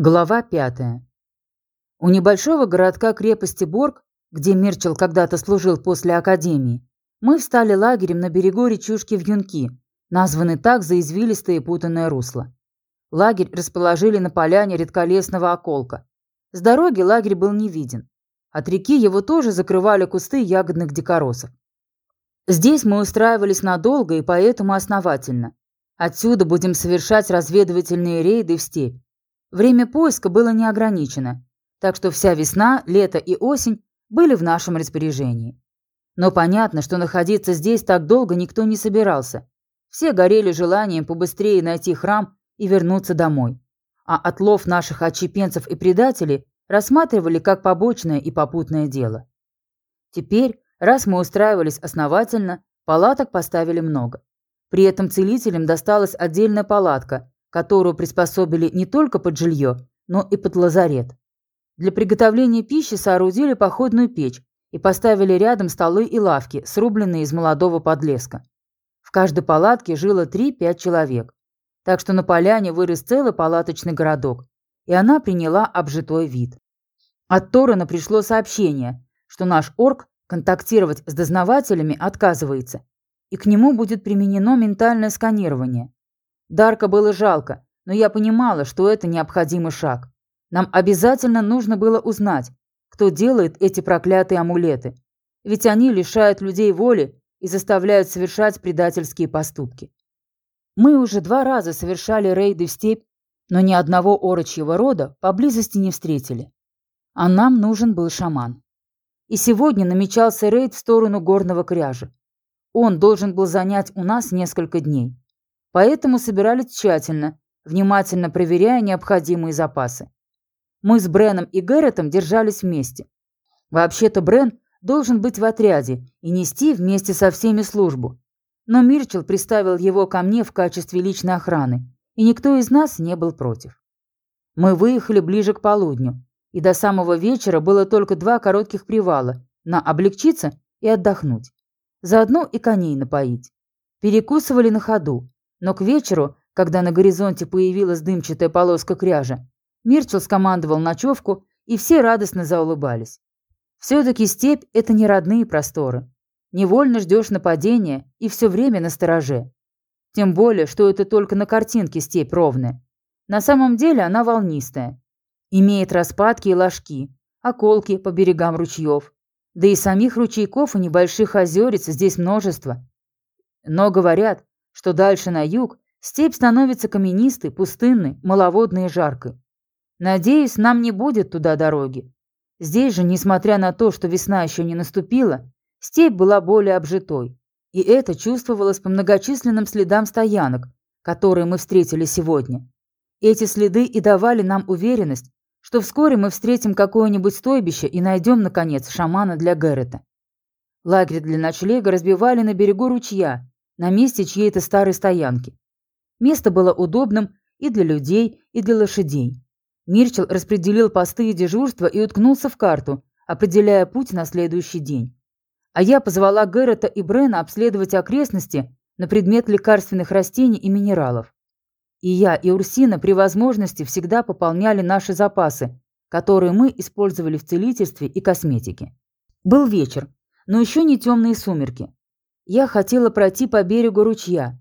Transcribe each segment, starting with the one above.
Глава пятая. У небольшого городка крепости Борг, где Мирчел когда-то служил после академии, мы встали лагерем на берегу речушки Вьюнки, названный так за извилистое и путанное русло. Лагерь расположили на поляне редколесного околка. С дороги лагерь был не виден. От реки его тоже закрывали кусты ягодных дикоросов. Здесь мы устраивались надолго и поэтому основательно. Отсюда будем совершать разведывательные рейды в степь Время поиска было не ограничено, так что вся весна, лето и осень были в нашем распоряжении. Но понятно, что находиться здесь так долго никто не собирался. Все горели желанием побыстрее найти храм и вернуться домой. А отлов наших отщепенцев и предателей рассматривали как побочное и попутное дело. Теперь, раз мы устраивались основательно, палаток поставили много. При этом целителям досталась отдельная палатка, которую приспособили не только под жилье, но и под лазарет. Для приготовления пищи соорудили походную печь и поставили рядом столы и лавки, срубленные из молодого подлеска. В каждой палатке жило 3-5 человек. Так что на поляне вырос целый палаточный городок, и она приняла обжитой вид. От Торана пришло сообщение, что наш орк контактировать с дознавателями отказывается, и к нему будет применено ментальное сканирование. Дарка было жалко, но я понимала, что это необходимый шаг. Нам обязательно нужно было узнать, кто делает эти проклятые амулеты. Ведь они лишают людей воли и заставляют совершать предательские поступки. Мы уже два раза совершали рейды в степь, но ни одного орочьего рода поблизости не встретили. А нам нужен был шаман. И сегодня намечался рейд в сторону горного кряжа. Он должен был занять у нас несколько дней. Поэтому собирали тщательно, внимательно проверяя необходимые запасы. Мы с Бреном и Гэрретом держались вместе. Вообще-то Брен должен быть в отряде и нести вместе со всеми службу. Но Мирчел приставил его ко мне в качестве личной охраны, и никто из нас не был против. Мы выехали ближе к полудню, и до самого вечера было только два коротких привала на облегчиться и отдохнуть. Заодно и коней напоить. Перекусывали на ходу, но к вечеру, когда на горизонте появилась дымчатая полоска кряжа, Мирчел скомандовал ночевку, и все радостно заулыбались. Все-таки степь – это не родные просторы. Невольно ждешь нападения и все время на стороже. Тем более, что это только на картинке степь ровная. На самом деле она волнистая. Имеет распадки и ложки, околки по берегам ручьев. Да и самих ручейков и небольших озерец здесь множество. Но говорят, что дальше на юг степь становится каменистой, пустынной, маловодной и жаркой. Надеюсь, нам не будет туда дороги. Здесь же, несмотря на то, что весна еще не наступила, степь была более обжитой. И это чувствовалось по многочисленным следам стоянок, которые мы встретили сегодня. Эти следы и давали нам уверенность, что вскоре мы встретим какое-нибудь стойбище и найдем, наконец, шамана для Гэррета. Лагерь для ночлега разбивали на берегу ручья, на месте чьей-то старой стоянки. Место было удобным и для людей, и для лошадей. Мирчел распределил посты и дежурства и уткнулся в карту, определяя путь на следующий день. А я позвала Гэррета и Брена обследовать окрестности на предмет лекарственных растений и минералов. И я, и Урсина при возможности всегда пополняли наши запасы, которые мы использовали в целительстве и косметике. Был вечер, но еще не темные сумерки. Я хотела пройти по берегу ручья.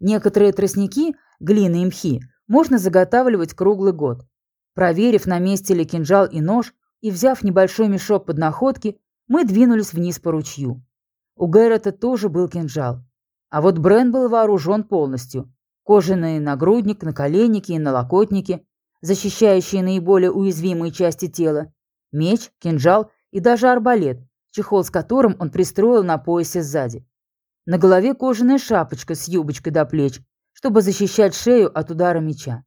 Некоторые тростники, глины и мхи, можно заготавливать круглый год. Проверив, на месте ли кинжал и нож, и взяв небольшой мешок под находки, мы двинулись вниз по ручью. У Гэррета тоже был кинжал. А вот Брен был вооружен полностью. Кожаный нагрудник, наколенники и налокотники, защищающие наиболее уязвимые части тела, меч, кинжал и даже арбалет, чехол с которым он пристроил на поясе сзади. На голове кожаная шапочка с юбочкой до плеч, чтобы защищать шею от удара меча.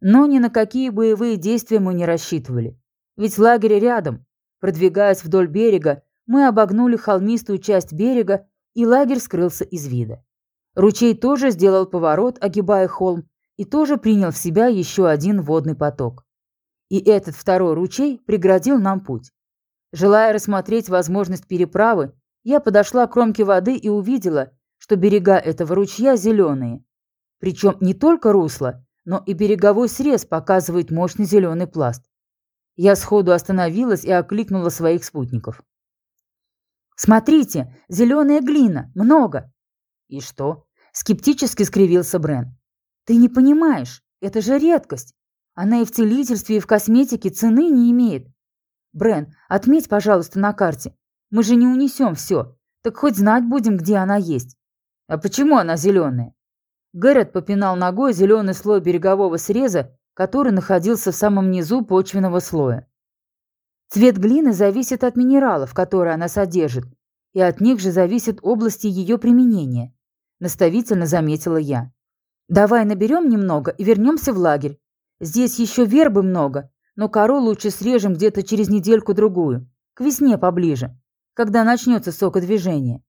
Но ни на какие боевые действия мы не рассчитывали. Ведь лагерь рядом. Продвигаясь вдоль берега, мы обогнули холмистую часть берега, и лагерь скрылся из вида. Ручей тоже сделал поворот, огибая холм, и тоже принял в себя еще один водный поток. И этот второй ручей преградил нам путь. Желая рассмотреть возможность переправы, я подошла к кромке воды и увидела, что берега этого ручья зеленые. Причем не только русло, но и береговой срез показывает мощный зеленый пласт. Я сходу остановилась и окликнула своих спутников. «Смотрите, зеленая глина, много!» «И что?» – скептически скривился Брен. «Ты не понимаешь, это же редкость. Она и в целительстве, и в косметике цены не имеет. Брен, отметь, пожалуйста, на карте. Мы же не унесем все, так хоть знать будем, где она есть». «А почему она зеленая?» Гэррет попинал ногой зеленый слой берегового среза который находился в самом низу почвенного слоя. Цвет глины зависит от минералов, которые она содержит, и от них же зависит области ее применения, наставительно заметила я. Давай наберем немного и вернемся в лагерь. Здесь еще вербы много, но кору лучше срежем где-то через недельку-другую, к весне поближе, когда начнется сокодвижение.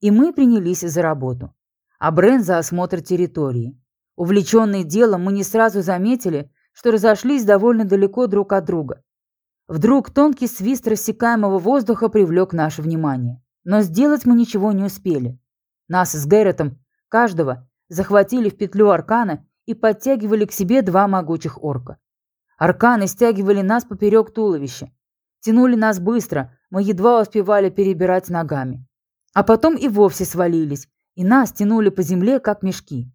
И мы принялись за работу. А Брен за осмотр территории. Увлеченные делом, мы не сразу заметили, что разошлись довольно далеко друг от друга. Вдруг тонкий свист рассекаемого воздуха привлек наше внимание. Но сделать мы ничего не успели. Нас с Гэрретом, каждого, захватили в петлю аркана и подтягивали к себе два могучих орка. Арканы стягивали нас поперек туловища. Тянули нас быстро, мы едва успевали перебирать ногами. А потом и вовсе свалились, и нас тянули по земле, как мешки.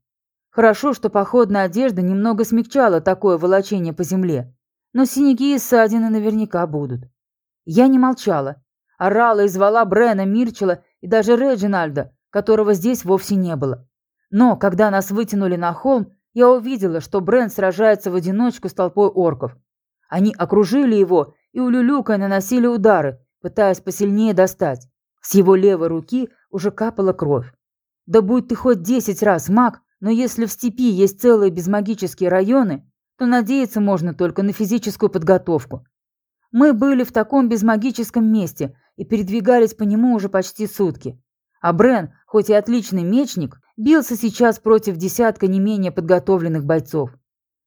Хорошо, что походная одежда немного смягчала такое волочение по земле, но синяки и ссадины наверняка будут. Я не молчала. Орала и звала Брена, Мирчела и даже Реджинальда, которого здесь вовсе не было. Но, когда нас вытянули на холм, я увидела, что Брен сражается в одиночку с толпой орков. Они окружили его и улюлюкой наносили удары, пытаясь посильнее достать. С его левой руки уже капала кровь. Да будь ты хоть десять раз маг, но если в степи есть целые безмагические районы, то надеяться можно только на физическую подготовку. Мы были в таком безмагическом месте и передвигались по нему уже почти сутки. А Брен, хоть и отличный мечник, бился сейчас против десятка не менее подготовленных бойцов.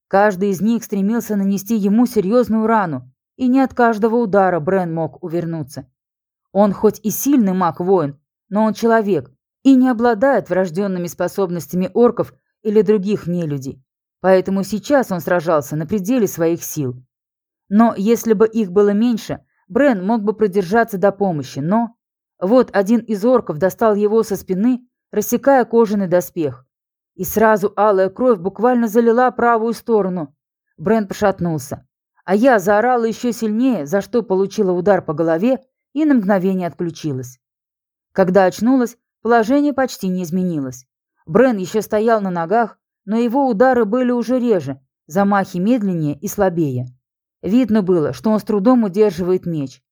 Каждый из них стремился нанести ему серьезную рану, и не от каждого удара Брен мог увернуться. Он хоть и сильный маг-воин, но он человек, и не обладает врожденными способностями орков или других нелюдей, поэтому сейчас он сражался на пределе своих сил. Но если бы их было меньше, Брен мог бы продержаться до помощи, но... Вот один из орков достал его со спины, рассекая кожаный доспех. И сразу алая кровь буквально залила правую сторону. Брен пошатнулся. А я заорала еще сильнее, за что получила удар по голове и на мгновение отключилась. Когда очнулась, Положение почти не изменилось. Брен еще стоял на ногах, но его удары были уже реже, замахи медленнее и слабее. Видно было, что он с трудом удерживает меч.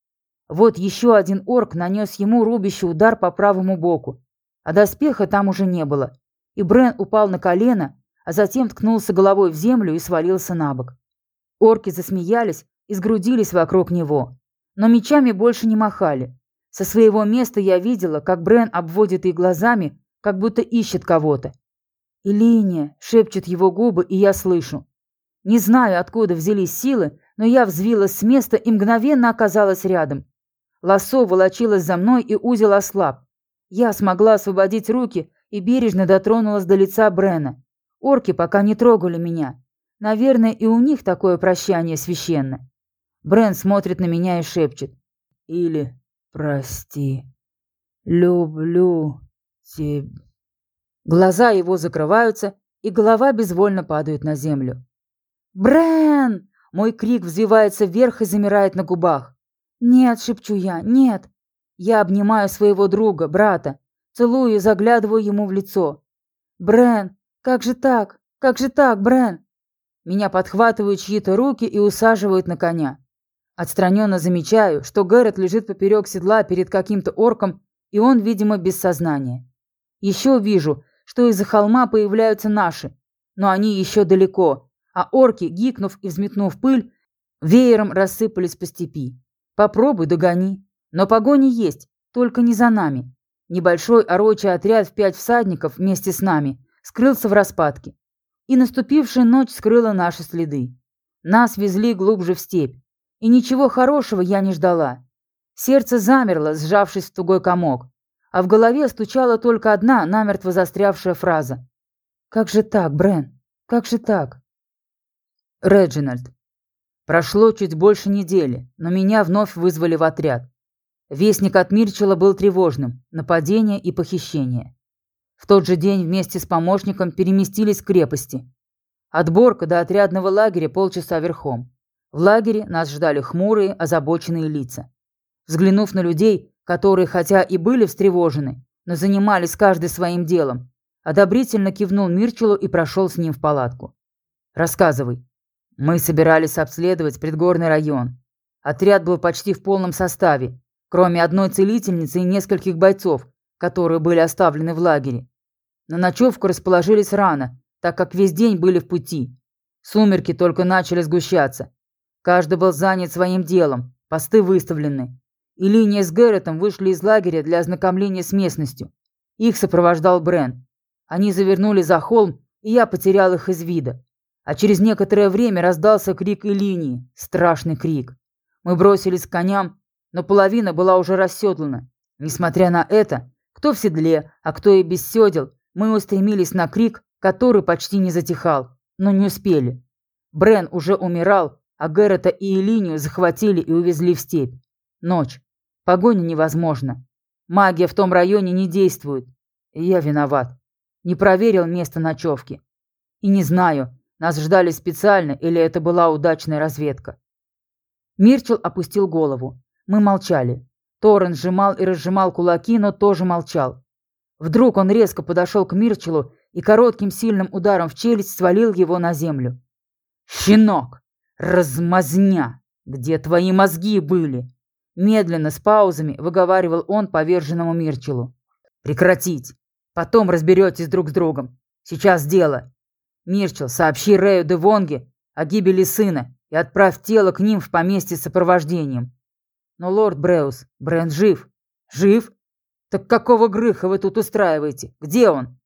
Вот еще один орк нанес ему рубящий удар по правому боку, а доспеха там уже не было. И Брен упал на колено, а затем ткнулся головой в землю и свалился на бок. Орки засмеялись и сгрудились вокруг него, но мечами больше не махали. Со своего места я видела, как Брен обводит их глазами, как будто ищет кого-то. «Илиния!» — шепчут его губы, и я слышу. Не знаю, откуда взялись силы, но я взвилась с места и мгновенно оказалась рядом. Лосо волочилось за мной, и узел ослаб. Я смогла освободить руки и бережно дотронулась до лица Брена. Орки пока не трогали меня. Наверное, и у них такое прощание священно. Брен смотрит на меня и шепчет. «Или Прости. Люблю тебя. Глаза его закрываются, и голова безвольно падает на землю. «Брэн!» Мой крик взвивается вверх и замирает на губах. «Нет», — шепчу я, — «нет». Я обнимаю своего друга, брата, целую и заглядываю ему в лицо. «Брэн, как же так? Как же так, Брэн?» Меня подхватывают чьи-то руки и усаживают на коня. Отстраненно замечаю, что Гэррет лежит поперек седла перед каким-то орком, и он, видимо, без сознания. Еще вижу, что из-за холма появляются наши, но они еще далеко, а орки, гикнув и взметнув пыль, веером рассыпались по степи. Попробуй догони. Но погони есть, только не за нами. Небольшой орочий отряд в пять всадников вместе с нами скрылся в распадке. И наступившая ночь скрыла наши следы. Нас везли глубже в степь. И ничего хорошего я не ждала. Сердце замерло, сжавшись в тугой комок, а в голове стучала только одна намертво застрявшая фраза. «Как же так, Брен? Как же так?» Реджинальд. Прошло чуть больше недели, но меня вновь вызвали в отряд. Вестник от Мирчела был тревожным – нападение и похищение. В тот же день вместе с помощником переместились к крепости. От Борка до отрядного лагеря полчаса верхом. В лагере нас ждали хмурые, озабоченные лица. Взглянув на людей, которые хотя и были встревожены, но занимались каждый своим делом, одобрительно кивнул Мирчелу и прошел с ним в палатку. «Рассказывай». Мы собирались обследовать предгорный район. Отряд был почти в полном составе, кроме одной целительницы и нескольких бойцов, которые были оставлены в лагере. На ночевку расположились рано, так как весь день были в пути. Сумерки только начали сгущаться. Каждый был занят своим делом, посты выставлены. И линия с Гэрретом вышли из лагеря для ознакомления с местностью. Их сопровождал Брен. Они завернули за холм, и я потерял их из вида. А через некоторое время раздался крик и линии. Страшный крик. Мы бросились к коням, но половина была уже расседлана. Несмотря на это, кто в седле, а кто и без седел, мы устремились на крик, который почти не затихал, но не успели. Брен уже умирал, а Гэррета и Элинию захватили и увезли в степь. Ночь. Погоня невозможна. Магия в том районе не действует. И я виноват. Не проверил место ночевки. И не знаю, нас ждали специально или это была удачная разведка. Мирчел опустил голову. Мы молчали. Торрен сжимал и разжимал кулаки, но тоже молчал. Вдруг он резко подошел к Мирчелу и коротким сильным ударом в челюсть свалил его на землю. «Щенок! Размазня! Где твои мозги были?» Медленно, с паузами, выговаривал он поверженному Мирчелу. «Прекратить! Потом разберетесь друг с другом. Сейчас дело. Мирчел, сообщи Рэю де Вонге о гибели сына и отправь тело к ним в поместье с сопровождением. Но лорд Бреус, Брент жив. Жив? Так какого грыха вы тут устраиваете? Где он?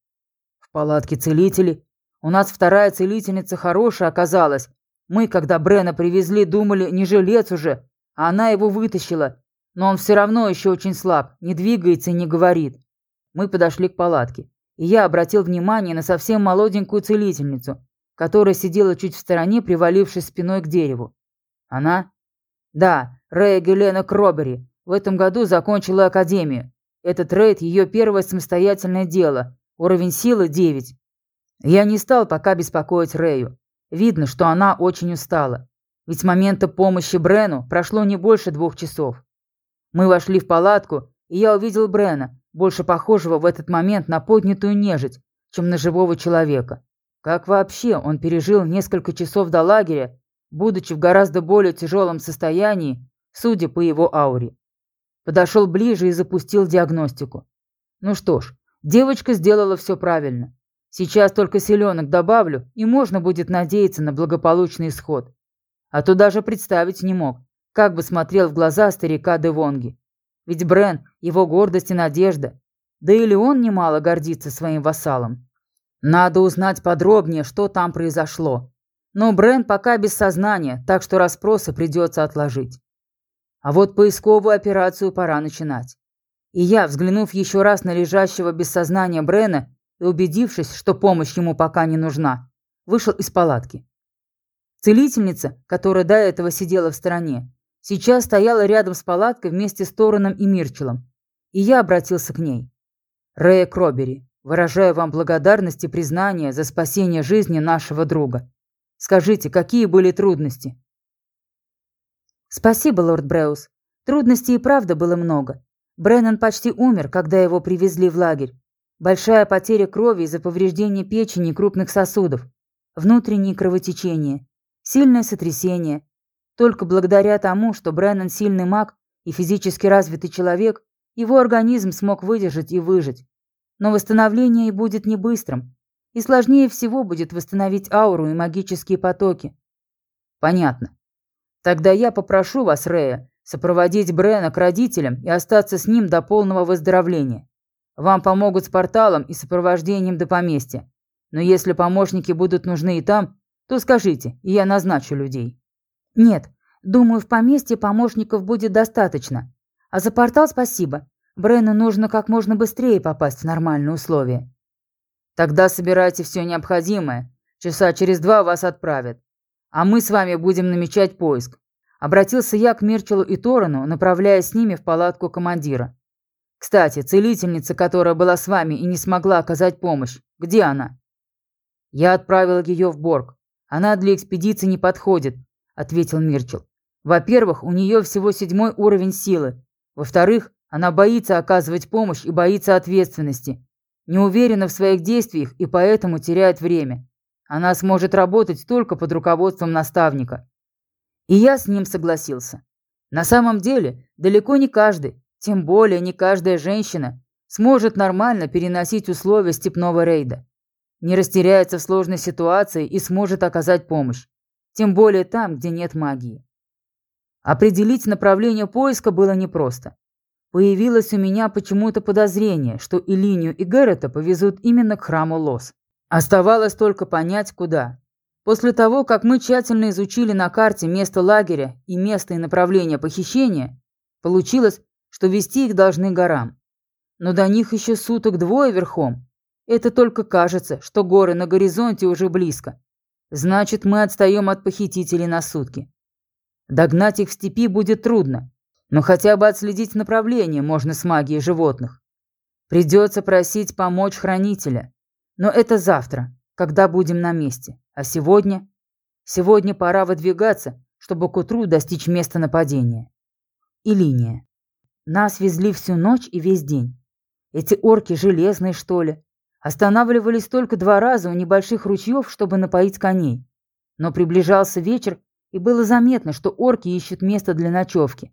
В палатке целителей. У нас вторая целительница хорошая оказалась. Мы, когда Брена привезли, думали, не жилец уже, а она его вытащила. Но он все равно еще очень слаб, не двигается и не говорит. Мы подошли к палатке, и я обратил внимание на совсем молоденькую целительницу, которая сидела чуть в стороне, привалившись спиной к дереву. Она? Да, Рэя Гелена Кробери. В этом году закончила академию. Этот рейд – ее первое самостоятельное дело. Уровень силы – 9. Я не стал пока беспокоить Рэю. Видно, что она очень устала. Ведь с момента помощи Брену прошло не больше двух часов. Мы вошли в палатку, и я увидел Брена, больше похожего в этот момент на поднятую нежить, чем на живого человека. Как вообще он пережил несколько часов до лагеря, будучи в гораздо более тяжелом состоянии, судя по его ауре. Подошел ближе и запустил диагностику. Ну что ж, девочка сделала все правильно. Сейчас только селенок добавлю, и можно будет надеяться на благополучный исход. А то даже представить не мог, как бы смотрел в глаза старика Девонги. Ведь Брен – его гордость и надежда. Да или он немало гордится своим вассалом. Надо узнать подробнее, что там произошло. Но Брен пока без сознания, так что расспросы придется отложить. А вот поисковую операцию пора начинать. И я, взглянув еще раз на лежащего без сознания Брена и убедившись, что помощь ему пока не нужна, вышел из палатки. Целительница, которая до этого сидела в стороне, сейчас стояла рядом с палаткой вместе с Тороном и Мирчелом, и я обратился к ней. «Рея Кробери, выражаю вам благодарность и признание за спасение жизни нашего друга. Скажите, какие были трудности?» «Спасибо, лорд Бреус. Трудностей и правда было много. Бреннан почти умер, когда его привезли в лагерь. Большая потеря крови из-за повреждения печени и крупных сосудов. Внутренние кровотечения. Сильное сотрясение. Только благодаря тому, что Бреннан сильный маг и физически развитый человек, его организм смог выдержать и выжить. Но восстановление и будет не быстрым. И сложнее всего будет восстановить ауру и магические потоки. Понятно. Тогда я попрошу вас, Рея, сопроводить Брена к родителям и остаться с ним до полного выздоровления. Вам помогут с порталом и сопровождением до поместья. Но если помощники будут нужны и там, то скажите, и я назначу людей». «Нет, думаю, в поместье помощников будет достаточно. А за портал спасибо. Брену нужно как можно быстрее попасть в нормальные условия». «Тогда собирайте все необходимое. Часа через два вас отправят. А мы с вами будем намечать поиск. Обратился я к Мерчелу и Торану, направляясь с ними в палатку командира. Кстати, целительница, которая была с вами и не смогла оказать помощь, где она? Я отправил ее в Борг. Она для экспедиции не подходит, ответил Мирчел. Во-первых, у нее всего седьмой уровень силы. Во-вторых, она боится оказывать помощь и боится ответственности. Не уверена в своих действиях и поэтому теряет время. Она сможет работать только под руководством наставника. И я с ним согласился. На самом деле, далеко не каждый, тем более не каждая женщина, сможет нормально переносить условия степного рейда. Не растеряется в сложной ситуации и сможет оказать помощь. Тем более там, где нет магии. Определить направление поиска было непросто. Появилось у меня почему-то подозрение, что и Линию, и Гэррета повезут именно к храму Лос. Оставалось только понять, куда. После того, как мы тщательно изучили на карте место лагеря и место и направление похищения, получилось, что вести их должны горам. Но до них еще суток двое верхом. Это только кажется, что горы на горизонте уже близко. Значит, мы отстаем от похитителей на сутки. Догнать их в степи будет трудно, но хотя бы отследить направление можно с магией животных. Придется просить помочь хранителя. Но это завтра, когда будем на месте. А сегодня? Сегодня пора выдвигаться, чтобы к утру достичь места нападения. И линия. Нас везли всю ночь и весь день. Эти орки железные, что ли? Останавливались только два раза у небольших ручьев, чтобы напоить коней. Но приближался вечер, и было заметно, что орки ищут место для ночевки.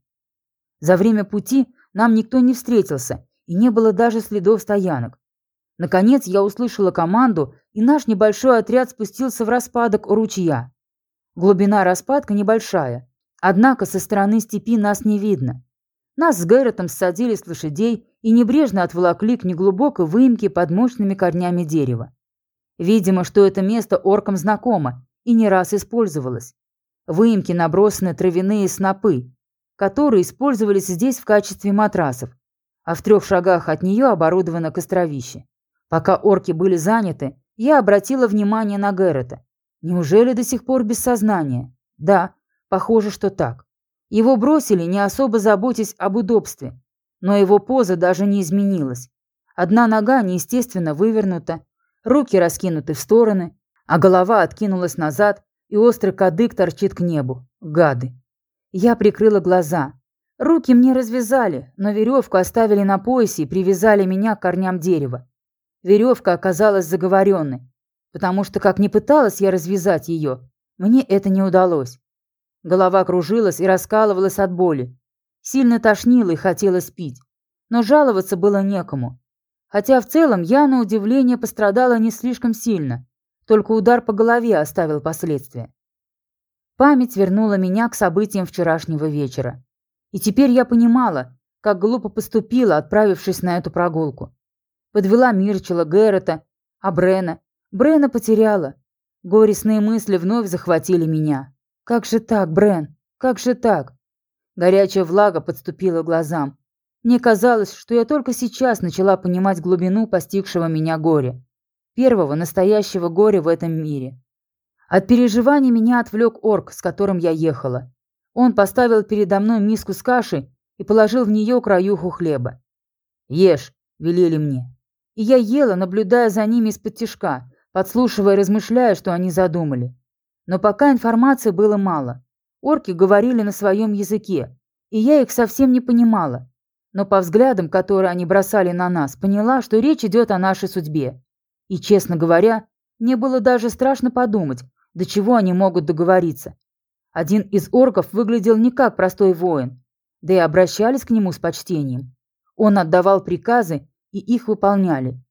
За время пути нам никто не встретился, и не было даже следов стоянок. Наконец я услышала команду, и наш небольшой отряд спустился в распадок у ручья. Глубина распадка небольшая, однако со стороны степи нас не видно. Нас с Гэрретом ссадили с лошадей и небрежно отволокли к неглубокой выемке под мощными корнями дерева. Видимо, что это место оркам знакомо и не раз использовалось выемки набросаны травяные снопы, которые использовались здесь в качестве матрасов, а в трех шагах от нее оборудовано костровище. Пока орки были заняты, я обратила внимание на Гэррета. Неужели до сих пор без сознания? Да, похоже, что так. Его бросили, не особо заботясь об удобстве, но его поза даже не изменилась. Одна нога неестественно вывернута, руки раскинуты в стороны, а голова откинулась назад, и острый кадык торчит к небу. Гады. Я прикрыла глаза. Руки мне развязали, но веревку оставили на поясе и привязали меня к корням дерева. Веревка оказалась заговоренной, потому что, как ни пыталась я развязать ее, мне это не удалось. Голова кружилась и раскалывалась от боли. Сильно тошнило и хотелось пить. Но жаловаться было некому. Хотя в целом я, на удивление, пострадала не слишком сильно. Только удар по голове оставил последствия. Память вернула меня к событиям вчерашнего вечера. И теперь я понимала, как глупо поступила, отправившись на эту прогулку. Подвела Мирчела, Гэррета, а Брена. Брена потеряла. Горестные мысли вновь захватили меня. Как же так, Брен? Как же так? Горячая влага подступила к глазам. Мне казалось, что я только сейчас начала понимать глубину постигшего меня горя первого настоящего горя в этом мире. От переживаний меня отвлек орк, с которым я ехала. Он поставил передо мной миску с кашей и положил в нее краюху хлеба. «Ешь», — велели мне. И я ела, наблюдая за ними из-под тишка, подслушивая и размышляя, что они задумали. Но пока информации было мало. Орки говорили на своем языке, и я их совсем не понимала. Но по взглядам, которые они бросали на нас, поняла, что речь идет о нашей судьбе. И, честно говоря, мне было даже страшно подумать, до чего они могут договориться. Один из орков выглядел не как простой воин, да и обращались к нему с почтением. Он отдавал приказы, и их выполняли.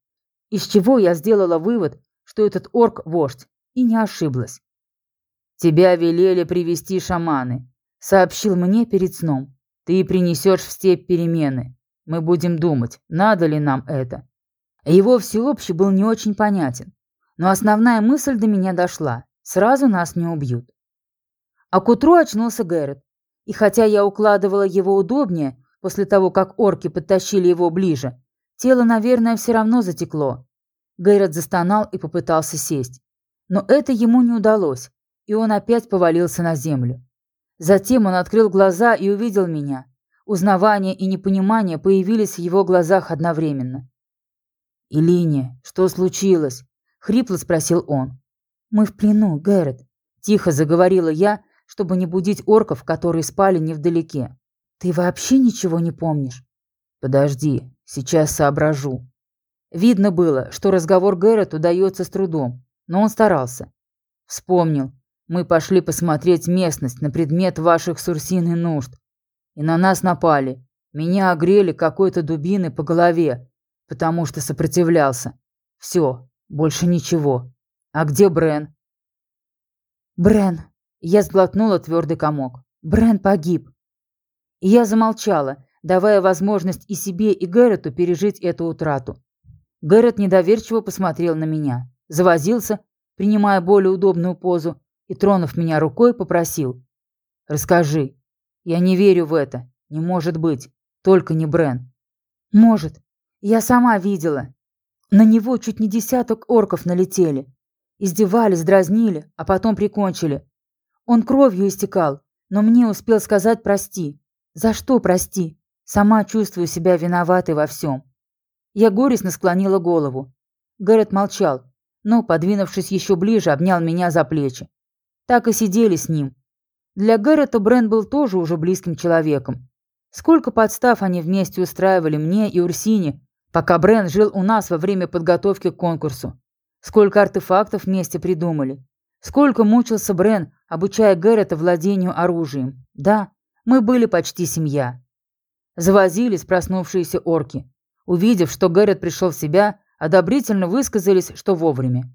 Из чего я сделала вывод, что этот орк – вождь, и не ошиблась. «Тебя велели привести шаманы», – сообщил мне перед сном. «Ты принесешь в степь перемены. Мы будем думать, надо ли нам это. Его всеобщий был не очень понятен, но основная мысль до меня дошла. Сразу нас не убьют. А к утру очнулся Гэррет, и хотя я укладывала его удобнее, после того, как орки подтащили его ближе, тело, наверное, все равно затекло. Гэррет застонал и попытался сесть. Но это ему не удалось, и он опять повалился на землю. Затем он открыл глаза и увидел меня. Узнавание и непонимание появились в его глазах одновременно. «Илиния, что случилось?» — хрипло спросил он. «Мы в плену, Гэррет», — тихо заговорила я, чтобы не будить орков, которые спали невдалеке. «Ты вообще ничего не помнишь?» «Подожди, сейчас соображу». Видно было, что разговор Гэррет удается с трудом, но он старался. Вспомнил. Мы пошли посмотреть местность на предмет ваших сурсин и нужд. И на нас напали. Меня огрели какой-то дубиной по голове, потому что сопротивлялся. Все, больше ничего. А где Брен? Брен. Я сглотнула твердый комок. Брен погиб. И я замолчала, давая возможность и себе, и Гэррету пережить эту утрату. Гэррет недоверчиво посмотрел на меня, завозился, принимая более удобную позу, и, тронув меня рукой, попросил. «Расскажи. Я не верю в это. Не может быть. Только не Брен». «Может. Я сама видела. На него чуть не десяток орков налетели. Издевались, дразнили, а потом прикончили. Он кровью истекал, но мне успел сказать «прости». За что прости? Сама чувствую себя виноватой во всем. Я горестно склонила голову. Гэррет молчал, но, подвинувшись еще ближе, обнял меня за плечи. Так и сидели с ним. Для Гэррета Брен был тоже уже близким человеком. Сколько подстав они вместе устраивали мне и Урсине, пока Брен жил у нас во время подготовки к конкурсу. Сколько артефактов вместе придумали. Сколько мучился Брен, обучая Гэррета владению оружием. Да, мы были почти семья. Завозились проснувшиеся орки. Увидев, что Гэррет пришел в себя, одобрительно высказались, что вовремя.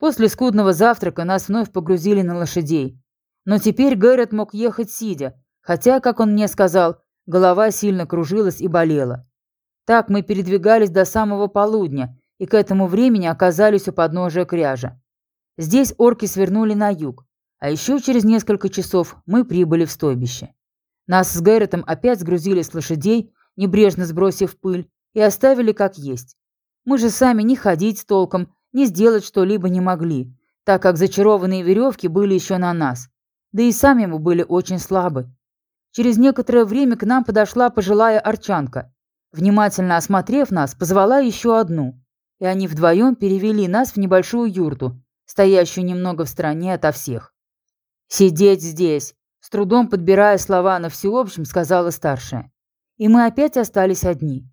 После скудного завтрака нас вновь погрузили на лошадей. Но теперь Гэррет мог ехать сидя, хотя, как он мне сказал, голова сильно кружилась и болела. Так мы передвигались до самого полудня и к этому времени оказались у подножия кряжа. Здесь орки свернули на юг, а еще через несколько часов мы прибыли в стойбище. Нас с Гэрретом опять сгрузили с лошадей, небрежно сбросив пыль, и оставили как есть. Мы же сами ни ходить толком, ни сделать что-либо не могли, так как зачарованные веревки были еще на нас. Да и сами мы были очень слабы. Через некоторое время к нам подошла пожилая арчанка. Внимательно осмотрев нас, позвала еще одну. И они вдвоем перевели нас в небольшую юрту, стоящую немного в стороне ото всех. «Сидеть здесь!» С трудом подбирая слова на всеобщем, сказала старшая. И мы опять остались одни.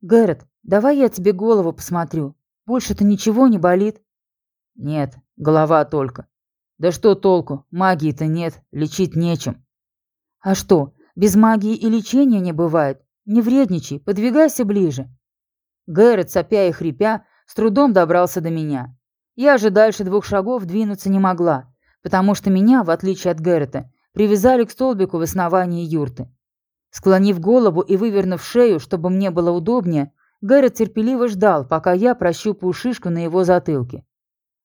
«Гэррет, давай я тебе голову посмотрю. Больше-то ничего не болит?» «Нет, голова только. Да что толку? Магии-то нет, лечить нечем». «А что, без магии и лечения не бывает? Не вредничай, подвигайся ближе». Гэррет, сопя и хрипя, с трудом добрался до меня. Я же дальше двух шагов двинуться не могла, потому что меня, в отличие от Гэррета, привязали к столбику в основании юрты. Склонив голову и вывернув шею, чтобы мне было удобнее, Гэррет терпеливо ждал, пока я прощупаю шишку на его затылке.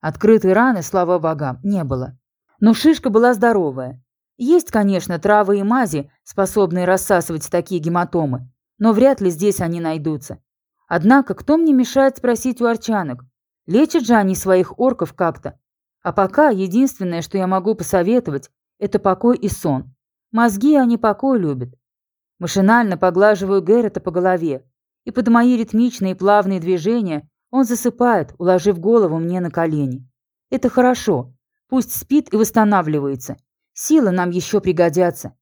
Открытой раны, слава богам, не было. Но шишка была здоровая. Есть, конечно, травы и мази, способные рассасывать такие гематомы, но вряд ли здесь они найдутся. Однако, кто мне мешает спросить у арчанок? Лечат же они своих орков как-то. А пока единственное, что я могу посоветовать, это покой и сон. Мозги они покой любят. Машинально поглаживаю Гэррета по голове, и под мои ритмичные плавные движения он засыпает, уложив голову мне на колени. Это хорошо. Пусть спит и восстанавливается. Силы нам еще пригодятся.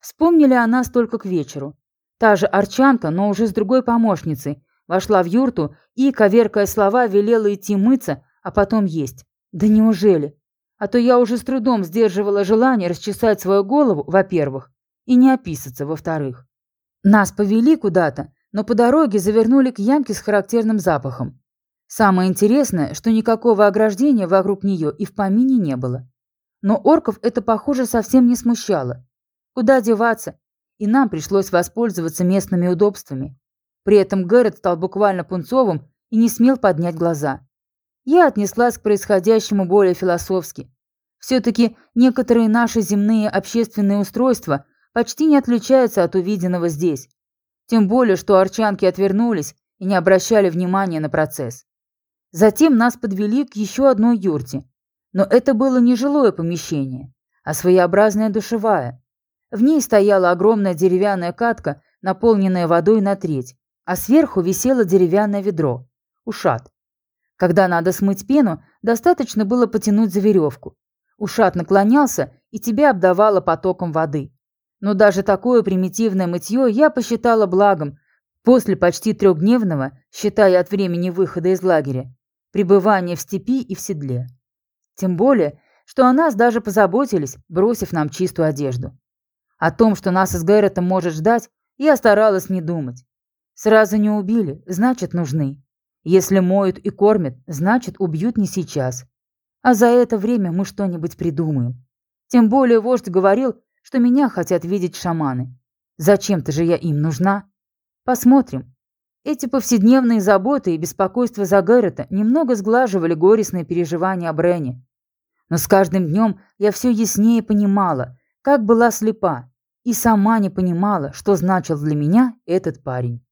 Вспомнили о нас только к вечеру. Та же Арчанка, но уже с другой помощницей, вошла в юрту и, коверкая слова, велела идти мыться, а потом есть. Да неужели? А то я уже с трудом сдерживала желание расчесать свою голову, во-первых, и не описаться, во-вторых. Нас повели куда-то, но по дороге завернули к ямке с характерным запахом. Самое интересное, что никакого ограждения вокруг нее и в помине не было. Но орков это, похоже, совсем не смущало. Куда деваться? И нам пришлось воспользоваться местными удобствами. При этом Гэррет стал буквально пунцовым и не смел поднять глаза. Я отнеслась к происходящему более философски. Все-таки некоторые наши земные общественные устройства почти не отличаются от увиденного здесь. Тем более, что арчанки отвернулись и не обращали внимания на процесс. Затем нас подвели к еще одной юрте. Но это было не жилое помещение, а своеобразная душевая. В ней стояла огромная деревянная катка, наполненная водой на треть, а сверху висело деревянное ведро – ушат. Когда надо смыть пену, достаточно было потянуть за веревку. Ушат наклонялся, и тебя обдавало потоком воды. Но даже такое примитивное мытье я посчитала благом после почти трехдневного, считая от времени выхода из лагеря, пребывания в степи и в седле. Тем более, что о нас даже позаботились, бросив нам чистую одежду. О том, что нас с Гэрретом может ждать, я старалась не думать. Сразу не убили, значит, нужны. Если моют и кормят, значит, убьют не сейчас. А за это время мы что-нибудь придумаем. Тем более вождь говорил, что меня хотят видеть шаманы. Зачем-то же я им нужна. Посмотрим. Эти повседневные заботы и беспокойство за Гэррета немного сглаживали горестные переживания о Брене. Но с каждым днем я все яснее понимала, как была слепа, и сама не понимала, что значил для меня этот парень.